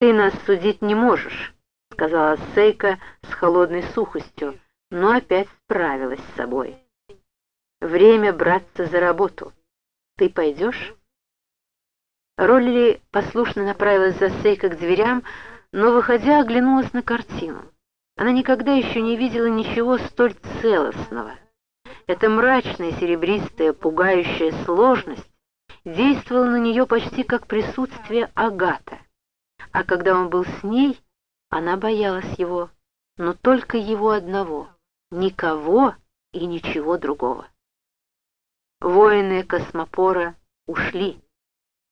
«Ты нас судить не можешь», — сказала Сейка с холодной сухостью, но опять справилась с собой. «Время браться за работу. Ты пойдешь?» Ролли послушно направилась за Сейка к дверям, но, выходя, оглянулась на картину. Она никогда еще не видела ничего столь целостного. Эта мрачная, серебристая, пугающая сложность действовала на нее почти как присутствие Агата. А когда он был с ней, она боялась его, но только его одного, никого и ничего другого. Воины космопора ушли.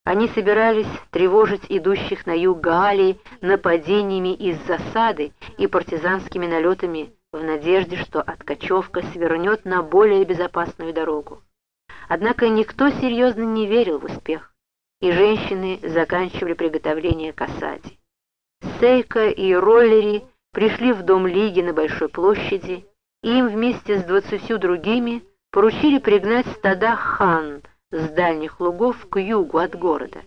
Они собирались тревожить идущих на юг Гаалии нападениями из засады и партизанскими налетами в надежде, что Откачевка свернет на более безопасную дорогу. Однако никто серьезно не верил в успех, и женщины заканчивали приготовление к осаде. Сейка и Роллери пришли в дом Лиги на Большой площади, и им вместе с двадцатью другими поручили пригнать стада хан – с дальних лугов к югу от города.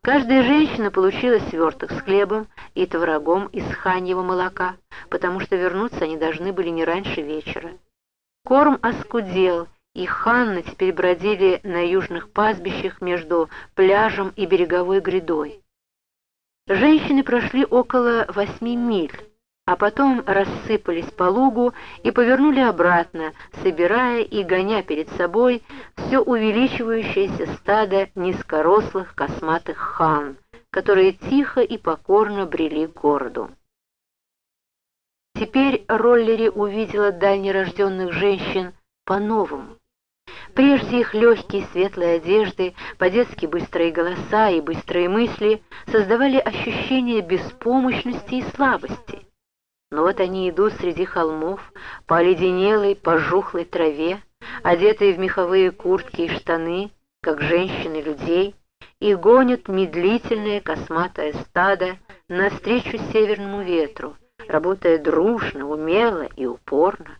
Каждая женщина получила сверток с хлебом и творогом из ханьего молока, потому что вернуться они должны были не раньше вечера. Корм оскудел, и ханны теперь бродили на южных пастбищах между пляжем и береговой грядой. Женщины прошли около восьми миль, а потом рассыпались по лугу и повернули обратно, собирая и гоня перед собой все увеличивающееся стадо низкорослых косматых хан, которые тихо и покорно брели к городу. Теперь Роллери увидела дальнерожденных женщин по-новому. Прежде их легкие светлые одежды, по-детски быстрые голоса и быстрые мысли создавали ощущение беспомощности и слабости. Но вот они идут среди холмов, по оледенелой, пожухлой траве, одетые в меховые куртки и штаны, как женщины людей, и гонят медлительное косматое стадо навстречу северному ветру, работая дружно, умело и упорно.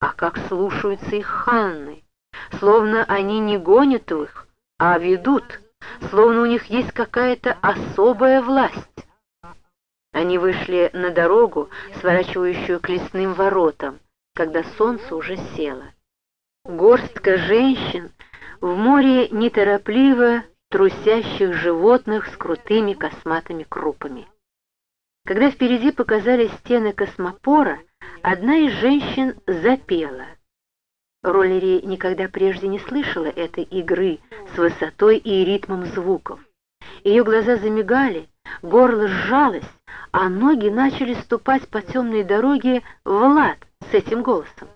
А как слушаются их ханны, словно они не гонят их, а ведут, словно у них есть какая-то особая власть. Они вышли на дорогу, сворачивающую к лесным воротам, когда солнце уже село. Горстка женщин в море неторопливо трусящих животных с крутыми косматыми крупами. Когда впереди показались стены космопора, одна из женщин запела. Роллери никогда прежде не слышала этой игры с высотой и ритмом звуков. Ее глаза замигали, горло сжалось, а ноги начали ступать по темной дороге в лад с этим голосом.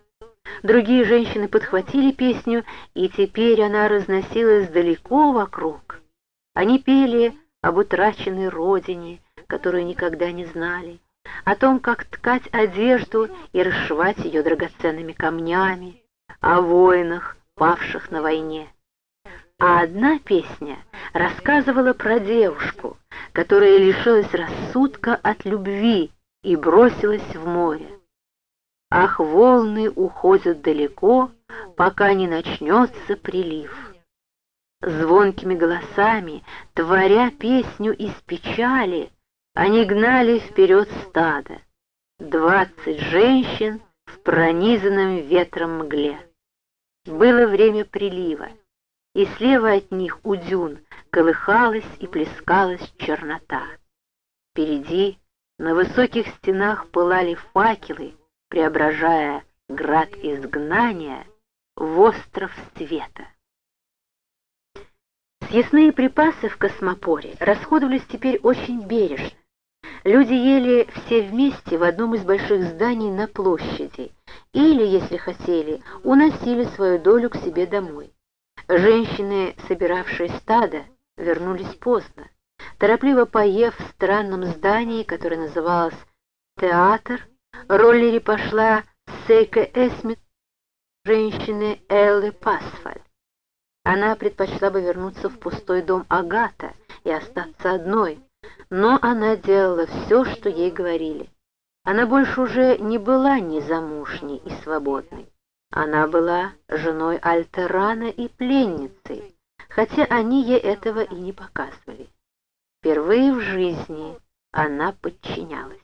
Другие женщины подхватили песню, и теперь она разносилась далеко вокруг. Они пели об утраченной родине, которую никогда не знали, о том, как ткать одежду и расшивать ее драгоценными камнями, о воинах, павших на войне. А одна песня рассказывала про девушку, которая лишилась рассудка от любви и бросилась в море. Ах, волны уходят далеко, пока не начнется прилив. Звонкими голосами, творя песню из печали, они гнали вперед стадо. Двадцать женщин пронизанном ветром мгле. Было время прилива, и слева от них у дюн колыхалась и плескалась чернота. Впереди на высоких стенах пылали факелы, преображая град изгнания в остров света. Съестные припасы в космопоре расходовались теперь очень бережно. Люди ели все вместе в одном из больших зданий на площади или, если хотели, уносили свою долю к себе домой. Женщины, собиравшие стадо, вернулись поздно. Торопливо поев в странном здании, которое называлось «Театр», Роллери пошла Сейка Эсмит, женщины Эллы Пасфаль. Она предпочла бы вернуться в пустой дом Агата и остаться одной, но она делала все, что ей говорили. Она больше уже не была незамужней и свободной. Она была женой Альтерана и пленницей, хотя они ей этого и не показывали. Впервые в жизни она подчинялась.